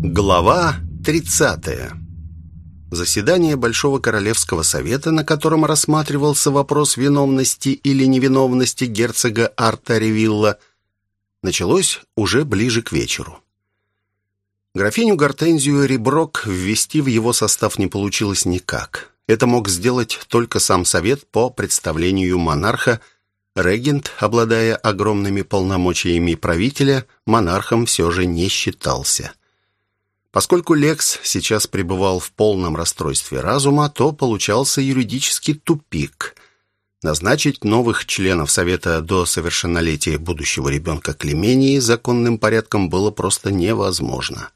Глава 30. Заседание Большого Королевского Совета, на котором рассматривался вопрос виновности или невиновности герцога Арта Ревилла, началось уже ближе к вечеру. Графиню Гортензию Риброк ввести в его состав не получилось никак. Это мог сделать только сам Совет по представлению монарха. Регент, обладая огромными полномочиями правителя, монархом все же не считался. Поскольку Лекс сейчас пребывал в полном расстройстве разума, то получался юридический тупик. Назначить новых членов Совета до совершеннолетия будущего ребенка Клемении законным порядком было просто невозможно.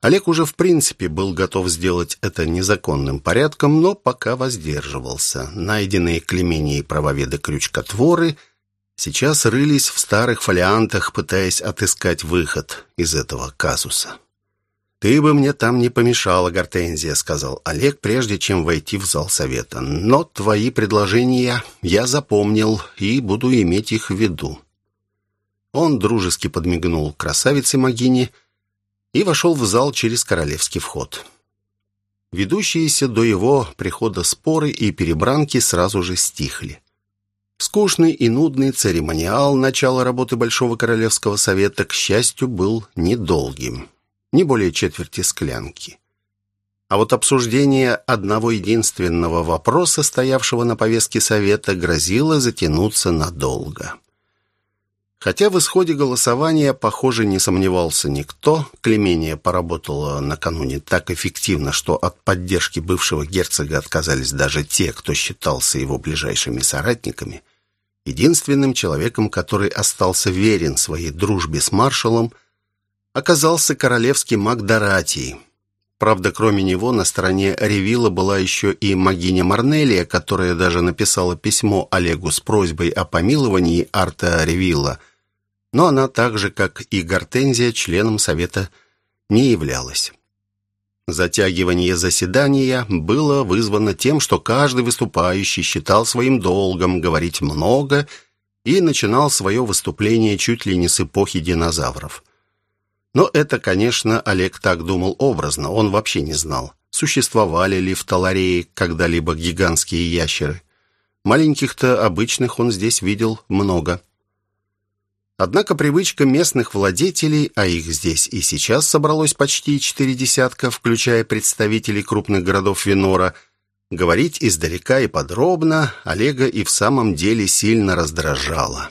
Олег уже в принципе был готов сделать это незаконным порядком, но пока воздерживался. Найденные Клемении правоведы-крючкотворы сейчас рылись в старых фолиантах, пытаясь отыскать выход из этого казуса. «Ты бы мне там не помешала, Гортензия», — сказал Олег, прежде чем войти в зал совета. «Но твои предложения я запомнил и буду иметь их в виду». Он дружески подмигнул красавице Магине и вошел в зал через королевский вход. Ведущиеся до его прихода споры и перебранки сразу же стихли. Скучный и нудный церемониал начала работы Большого Королевского Совета, к счастью, был недолгим не более четверти склянки. А вот обсуждение одного единственного вопроса, стоявшего на повестке Совета, грозило затянуться надолго. Хотя в исходе голосования, похоже, не сомневался никто, Клемения поработала накануне так эффективно, что от поддержки бывшего герцога отказались даже те, кто считался его ближайшими соратниками, единственным человеком, который остался верен своей дружбе с маршалом – оказался королевский маг Доратий. Правда, кроме него на стороне Ревила была еще и магиня Марнелия, которая даже написала письмо Олегу с просьбой о помиловании Арта Ревилла. Но она так же, как и Гортензия, членом совета не являлась. Затягивание заседания было вызвано тем, что каждый выступающий считал своим долгом говорить много и начинал свое выступление чуть ли не с эпохи динозавров – но это, конечно, Олег так думал образно, он вообще не знал, существовали ли в Таларее когда-либо гигантские ящеры. Маленьких-то обычных он здесь видел много. Однако привычка местных владетелей, а их здесь и сейчас собралось почти четыре десятка, включая представителей крупных городов Винора, говорить издалека и подробно Олега и в самом деле сильно раздражала.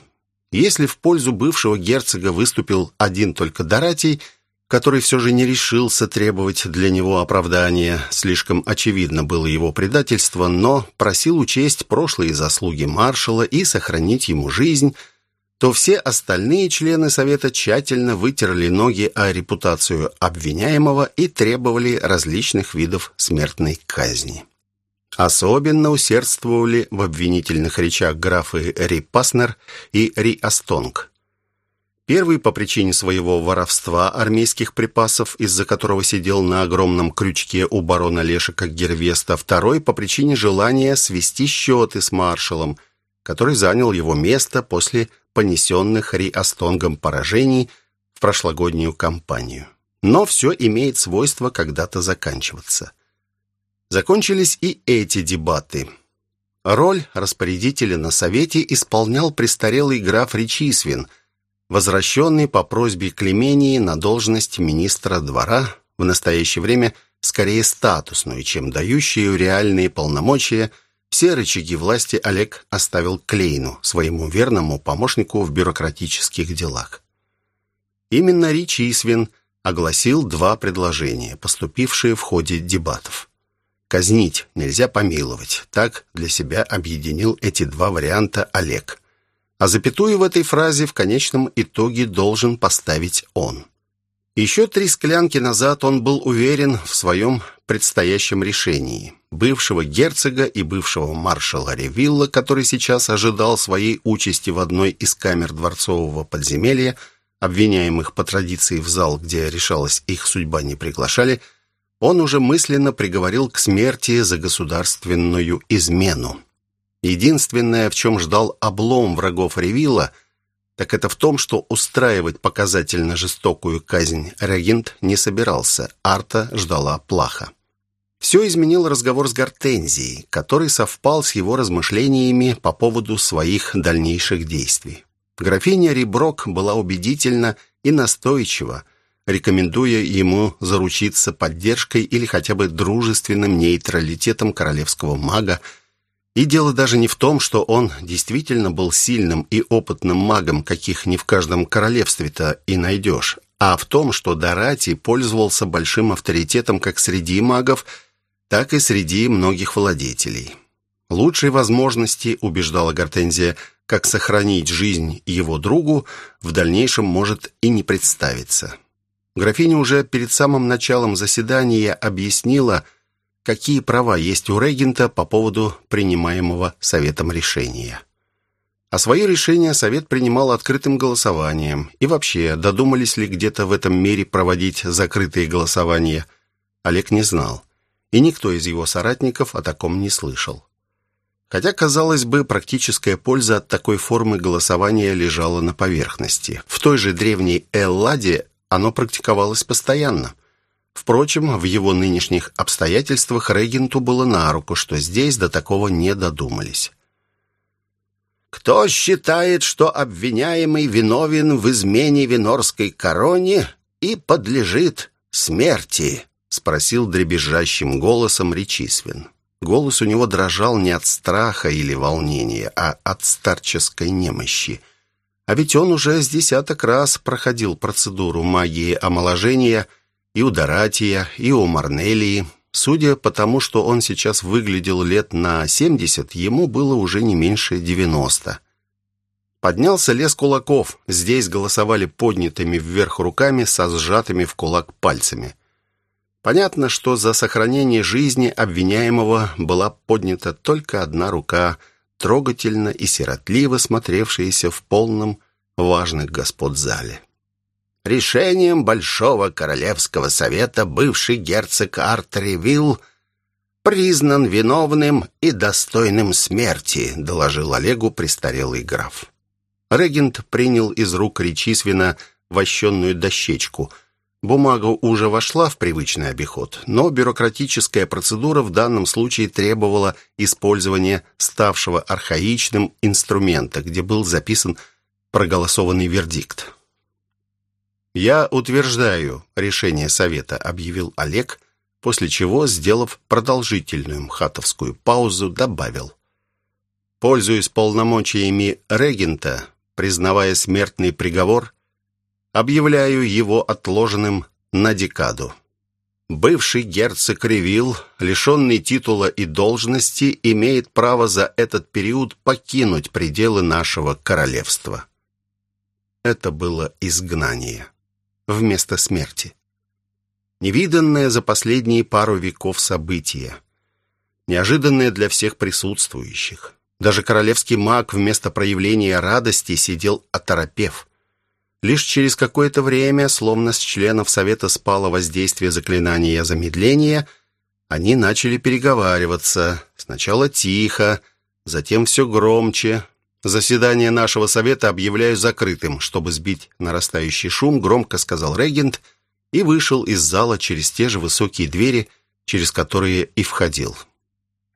Если в пользу бывшего герцога выступил один только Доратий, который все же не решился требовать для него оправдания, слишком очевидно было его предательство, но просил учесть прошлые заслуги маршала и сохранить ему жизнь, то все остальные члены совета тщательно вытерли ноги о репутацию обвиняемого и требовали различных видов смертной казни. Особенно усердствовали в обвинительных речах графы Ри Паснер и Ри Астонг. Первый по причине своего воровства армейских припасов, из-за которого сидел на огромном крючке у барона Лешика Гервеста, второй по причине желания свести счеты с маршалом, который занял его место после понесенных Ри Астонгом поражений в прошлогоднюю кампанию. Но все имеет свойство когда-то заканчиваться – Закончились и эти дебаты. Роль распорядителя на совете исполнял престарелый граф Ричисвин, возвращенный по просьбе Клемении на должность министра двора, в настоящее время скорее статусную, чем дающую реальные полномочия, все рычаги власти Олег оставил Клейну, своему верному помощнику в бюрократических делах. Именно Ричисвин огласил два предложения, поступившие в ходе дебатов. Казнить нельзя помиловать. Так для себя объединил эти два варианта Олег. А запятую в этой фразе в конечном итоге должен поставить он. Еще три склянки назад он был уверен в своем предстоящем решении. Бывшего герцога и бывшего маршала Ревилла, который сейчас ожидал своей участи в одной из камер дворцового подземелья, обвиняемых по традиции в зал, где решалась их судьба, не приглашали – он уже мысленно приговорил к смерти за государственную измену. Единственное, в чем ждал облом врагов Ревилла, так это в том, что устраивать показательно жестокую казнь регент не собирался. Арта ждала плаха. Все изменил разговор с Гортензией, который совпал с его размышлениями по поводу своих дальнейших действий. Графиня Риброк была убедительна и настойчива, рекомендуя ему заручиться поддержкой или хотя бы дружественным нейтралитетом королевского мага, и дело даже не в том, что он действительно был сильным и опытным магом, каких не в каждом королевстве-то и найдешь, а в том, что Дорати пользовался большим авторитетом как среди магов, так и среди многих владетелей. Лучшей возможности, убеждала Гортензия, как сохранить жизнь его другу, в дальнейшем может и не представиться. Графиня уже перед самым началом заседания объяснила, какие права есть у регента по поводу принимаемого советом решения. А свое решение совет принимал открытым голосованием. И вообще, додумались ли где-то в этом мире проводить закрытые голосования, Олег не знал. И никто из его соратников о таком не слышал. Хотя, казалось бы, практическая польза от такой формы голосования лежала на поверхности. В той же древней Элладе оно практиковалось постоянно – Впрочем, в его нынешних обстоятельствах регенту было на руку, что здесь до такого не додумались. «Кто считает, что обвиняемый виновен в измене винорской короне и подлежит смерти?» — спросил дребезжащим голосом Речисвин. Голос у него дрожал не от страха или волнения, а от старческой немощи. А ведь он уже с десяток раз проходил процедуру магии омоложения — и у и у Марнелии. Судя по тому, что он сейчас выглядел лет на 70, ему было уже не меньше 90. Поднялся лес кулаков. Здесь голосовали поднятыми вверх руками со сжатыми в кулак пальцами. Понятно, что за сохранение жизни обвиняемого была поднята только одна рука, трогательно и сиротливо смотревшаяся в полном важных господ зале. Решением Большого Королевского Совета бывший герцог Артревилл признан виновным и достойным смерти, доложил Олегу престарелый граф. Регент принял из рук Речисвина вощенную дощечку. Бумага уже вошла в привычный обиход, но бюрократическая процедура в данном случае требовала использования ставшего архаичным инструмента, где был записан проголосованный вердикт. «Я утверждаю решение Совета», — объявил Олег, после чего, сделав продолжительную мхатовскую паузу, добавил. «Пользуясь полномочиями регента, признавая смертный приговор, объявляю его отложенным на декаду. Бывший герцог Ревил, лишенный титула и должности, имеет право за этот период покинуть пределы нашего королевства». Это было изгнание вместо смерти. Невиданное за последние пару веков событие. Неожиданное для всех присутствующих. Даже королевский маг вместо проявления радости сидел оторопев. Лишь через какое-то время, словно с членов совета спало воздействие заклинания замедления, они начали переговариваться. Сначала тихо, затем все громче, Заседание нашего совета объявляю закрытым, чтобы сбить нарастающий шум, громко сказал регент и вышел из зала через те же высокие двери, через которые и входил.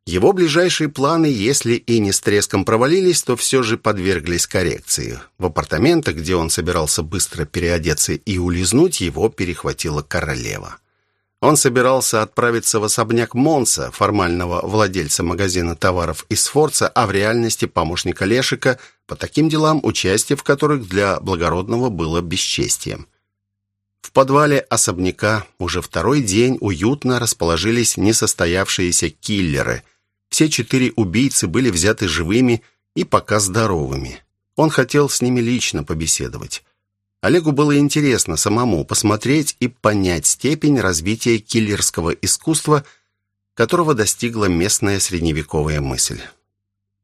Его ближайшие планы, если и не с треском провалились, то все же подверглись коррекции. В апартаментах, где он собирался быстро переодеться и улизнуть, его перехватила королева. Он собирался отправиться в особняк Монса, формального владельца магазина товаров из Сфорца, а в реальности помощника Лешика, по таким делам, участие в которых для благородного было бесчестием. В подвале особняка уже второй день уютно расположились несостоявшиеся киллеры. Все четыре убийцы были взяты живыми и пока здоровыми. Он хотел с ними лично побеседовать. Олегу было интересно самому посмотреть и понять степень развития киллерского искусства, которого достигла местная средневековая мысль.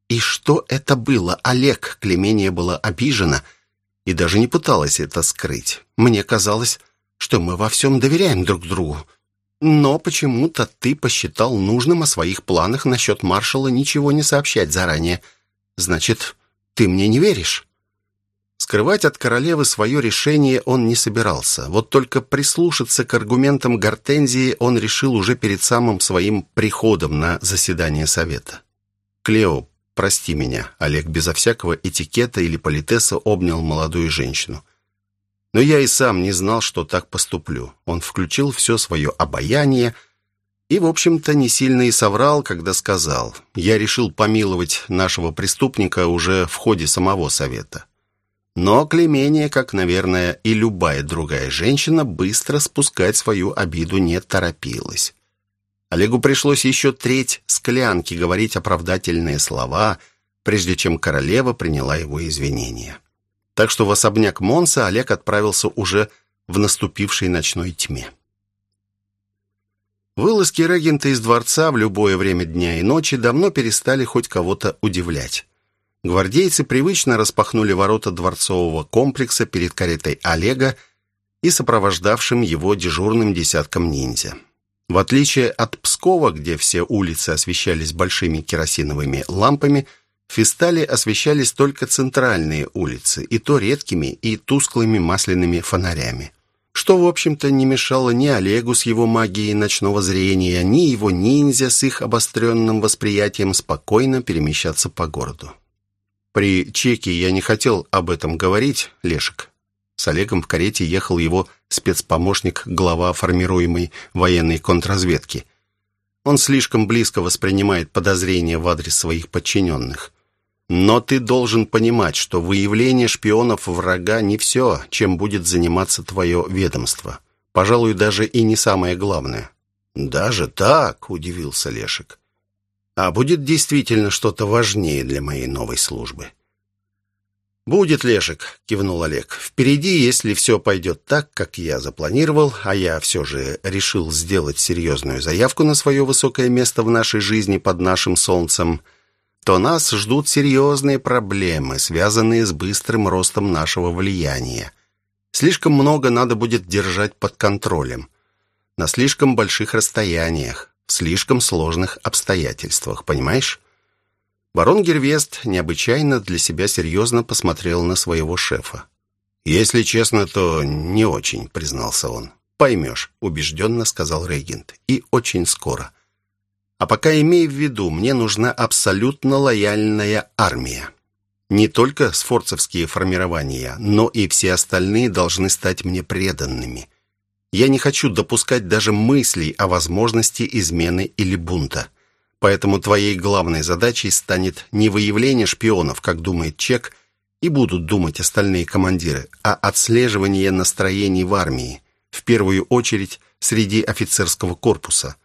«И что это было, Олег?» Клемения была обижена и даже не пыталась это скрыть. «Мне казалось, что мы во всем доверяем друг другу. Но почему-то ты посчитал нужным о своих планах насчет маршала ничего не сообщать заранее. Значит, ты мне не веришь?» Скрывать от королевы свое решение он не собирался. Вот только прислушаться к аргументам Гортензии он решил уже перед самым своим приходом на заседание совета. «Клео, прости меня», — Олег безо всякого этикета или политеса обнял молодую женщину. «Но я и сам не знал, что так поступлю». Он включил все свое обаяние и, в общем-то, не сильно и соврал, когда сказал, «Я решил помиловать нашего преступника уже в ходе самого совета». Но Клемения, как, наверное, и любая другая женщина, быстро спускать свою обиду не торопилась. Олегу пришлось еще треть склянки говорить оправдательные слова, прежде чем королева приняла его извинения. Так что в особняк Монса Олег отправился уже в наступившей ночной тьме. Вылазки регента из дворца в любое время дня и ночи давно перестали хоть кого-то удивлять. Гвардейцы привычно распахнули ворота дворцового комплекса перед каретой Олега и сопровождавшим его дежурным десятком ниндзя. В отличие от Пскова, где все улицы освещались большими керосиновыми лампами, в Фистале освещались только центральные улицы, и то редкими и тусклыми масляными фонарями. Что, в общем-то, не мешало ни Олегу с его магией ночного зрения, ни его ниндзя с их обостренным восприятием спокойно перемещаться по городу. При чеке я не хотел об этом говорить, Лешек. С Олегом в карете ехал его спецпомощник, глава формируемой военной контрразведки. Он слишком близко воспринимает подозрения в адрес своих подчиненных. Но ты должен понимать, что выявление шпионов врага не все, чем будет заниматься твое ведомство. Пожалуй, даже и не самое главное. «Даже так?» – удивился Лешек. А будет действительно что-то важнее для моей новой службы. «Будет, Лешек», — кивнул Олег. «Впереди, если все пойдет так, как я запланировал, а я все же решил сделать серьезную заявку на свое высокое место в нашей жизни под нашим солнцем, то нас ждут серьезные проблемы, связанные с быстрым ростом нашего влияния. Слишком много надо будет держать под контролем. На слишком больших расстояниях в слишком сложных обстоятельствах, понимаешь? Барон Гервест необычайно для себя серьезно посмотрел на своего шефа. «Если честно, то не очень», — признался он. «Поймешь», — убежденно сказал регент. «И очень скоро. А пока имей в виду, мне нужна абсолютно лояльная армия. Не только сфорцевские формирования, но и все остальные должны стать мне преданными. Я не хочу допускать даже мыслей о возможности измены или бунта. Поэтому твоей главной задачей станет не выявление шпионов, как думает Чек, и будут думать остальные командиры, а отслеживание настроений в армии, в первую очередь среди офицерского корпуса.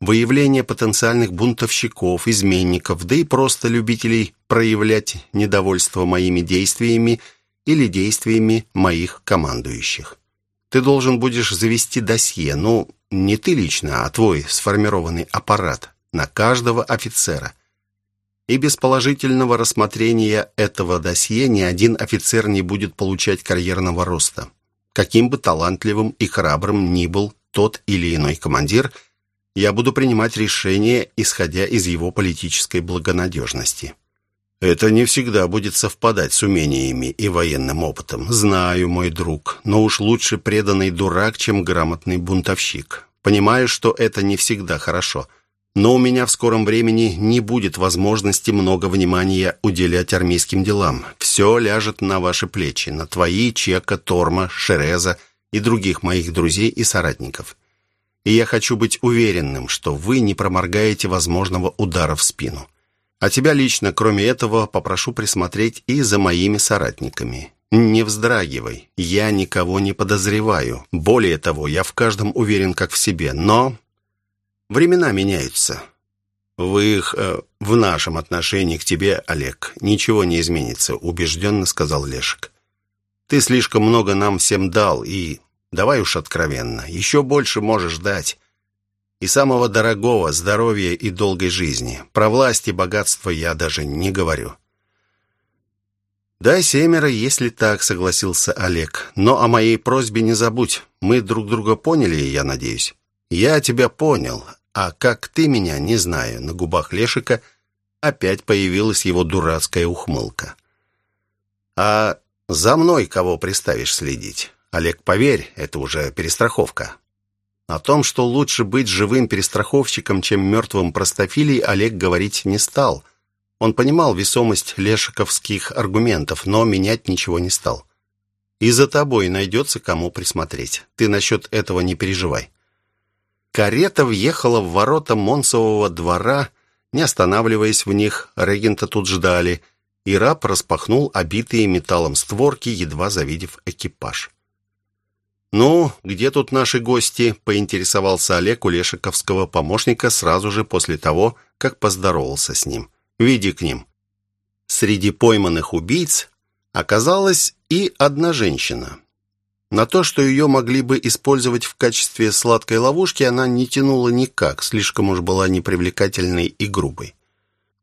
Выявление потенциальных бунтовщиков, изменников, да и просто любителей проявлять недовольство моими действиями или действиями моих командующих. Ты должен будешь завести досье, ну, не ты лично, а твой сформированный аппарат на каждого офицера. И без положительного рассмотрения этого досье ни один офицер не будет получать карьерного роста. Каким бы талантливым и храбрым ни был тот или иной командир, я буду принимать решения, исходя из его политической благонадежности. Это не всегда будет совпадать с умениями и военным опытом. Знаю, мой друг, но уж лучше преданный дурак, чем грамотный бунтовщик. Понимаю, что это не всегда хорошо. Но у меня в скором времени не будет возможности много внимания уделять армейским делам. Все ляжет на ваши плечи, на твои, Чека, Торма, Шереза и других моих друзей и соратников. И я хочу быть уверенным, что вы не проморгаете возможного удара в спину. А тебя лично, кроме этого, попрошу присмотреть и за моими соратниками. Не вздрагивай, я никого не подозреваю. Более того, я в каждом уверен как в себе, но времена меняются. В их, э, в нашем отношении к тебе, Олег, ничего не изменится, убежденно сказал Лешек. Ты слишком много нам всем дал, и давай уж откровенно, еще больше можешь дать и самого дорогого здоровья и долгой жизни. Про власть и богатство я даже не говорю. «Дай семеро, если так», — согласился Олег. «Но о моей просьбе не забудь. Мы друг друга поняли, я надеюсь». «Я тебя понял, а как ты меня, не знаю». На губах Лешика опять появилась его дурацкая ухмылка. «А За мной кого приставишь следить. Олег, поверь, это уже перестраховка. О том, что лучше быть живым перестраховщиком, чем мертвым простофилей, Олег говорить не стал. Он понимал весомость лешиковских аргументов, но менять ничего не стал. «И за тобой найдется, кому присмотреть. Ты насчет этого не переживай». Карета въехала в ворота Монсового двора, не останавливаясь в них, регента тут ждали, и раб распахнул обитые металлом створки, едва завидев экипаж. «Ну, где тут наши гости?» — поинтересовался Олег у Лешиковского помощника сразу же после того, как поздоровался с ним. «Веди к ним». Среди пойманных убийц оказалась и одна женщина. На то, что ее могли бы использовать в качестве сладкой ловушки, она не тянула никак, слишком уж была непривлекательной и грубой.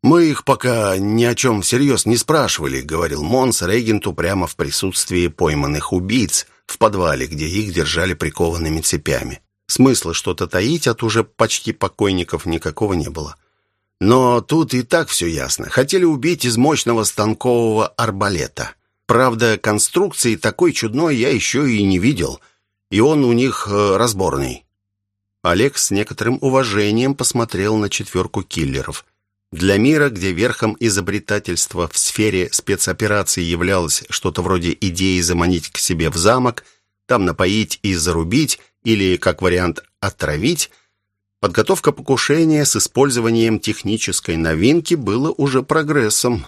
«Мы их пока ни о чем всерьез не спрашивали», — говорил Монс регенту прямо в присутствии пойманных убийц — в подвале, где их держали прикованными цепями. Смысла что-то таить от уже почти покойников никакого не было. Но тут и так все ясно. Хотели убить из мощного станкового арбалета. Правда, конструкции такой чудной я еще и не видел. И он у них э, разборный. Олег с некоторым уважением посмотрел на четверку киллеров – для мира, где верхом изобретательства в сфере спецопераций являлось что-то вроде идеи заманить к себе в замок, там напоить и зарубить, или, как вариант, отравить, подготовка покушения с использованием технической новинки было уже прогрессом.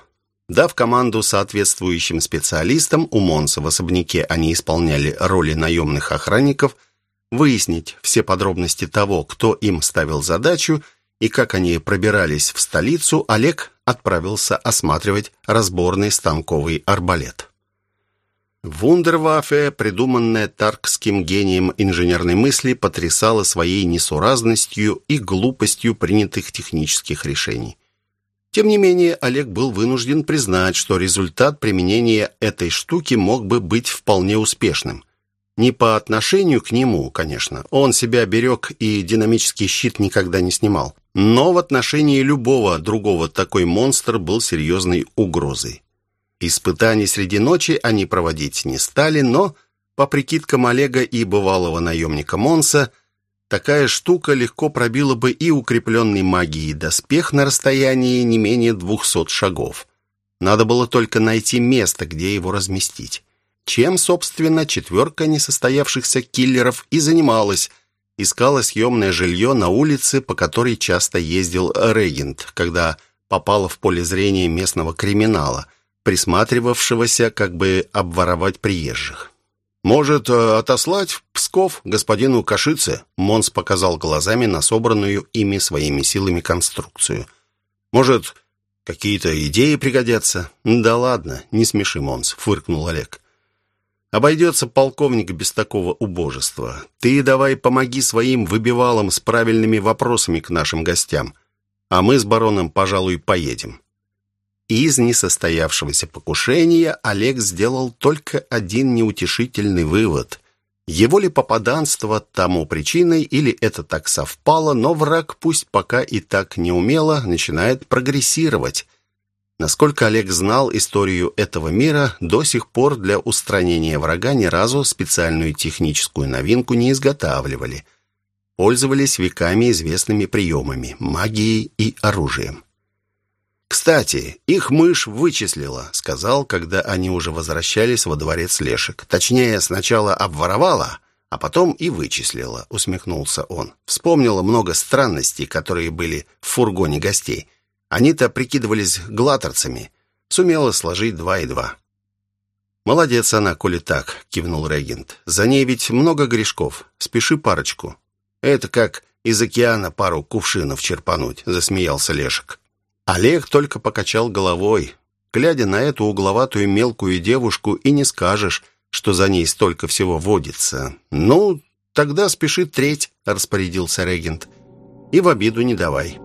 Дав команду соответствующим специалистам, у Монса в особняке они исполняли роли наемных охранников, выяснить все подробности того, кто им ставил задачу – и как они пробирались в столицу, Олег отправился осматривать разборный станковый арбалет. Вундерваффе, придуманная таркским гением инженерной мысли, потрясала своей несуразностью и глупостью принятых технических решений. Тем не менее, Олег был вынужден признать, что результат применения этой штуки мог бы быть вполне успешным. Не по отношению к нему, конечно. Он себя берег и динамический щит никогда не снимал. Но в отношении любого другого такой монстр был серьезной угрозой. Испытаний среди ночи они проводить не стали, но, по прикидкам Олега и бывалого наемника Монса, такая штука легко пробила бы и укрепленный магией доспех на расстоянии не менее двухсот шагов. Надо было только найти место, где его разместить чем, собственно, четверка несостоявшихся киллеров и занималась. Искала съемное жилье на улице, по которой часто ездил регент, когда попала в поле зрения местного криминала, присматривавшегося, как бы обворовать приезжих. «Может, э, отослать в Псков господину Кашице?» Монс показал глазами на собранную ими своими силами конструкцию. «Может, какие-то идеи пригодятся?» «Да ладно, не смеши, Монс», — фыркнул Олег. Обойдется полковник без такого убожества. Ты давай помоги своим выбивалам с правильными вопросами к нашим гостям, а мы с бароном, пожалуй, поедем». Из несостоявшегося покушения Олег сделал только один неутешительный вывод. Его ли попаданство тому причиной, или это так совпало, но враг, пусть пока и так неумело, начинает прогрессировать – Насколько Олег знал историю этого мира, до сих пор для устранения врага ни разу специальную техническую новинку не изготавливали. Пользовались веками известными приемами, магией и оружием. «Кстати, их мышь вычислила», — сказал, когда они уже возвращались во дворец Лешек. «Точнее, сначала обворовала, а потом и вычислила», — усмехнулся он. Вспомнила много странностей, которые были в фургоне гостей — они-то прикидывались глаторцами. Сумела сложить два и два. «Молодец она, коли так», — кивнул регент. «За ней ведь много грешков. Спеши парочку». «Это как из океана пару кувшинов черпануть», — засмеялся Лешек. Олег только покачал головой. Глядя на эту угловатую мелкую девушку, и не скажешь, что за ней столько всего водится. «Ну, тогда спеши треть», — распорядился регент. «И в обиду не давай».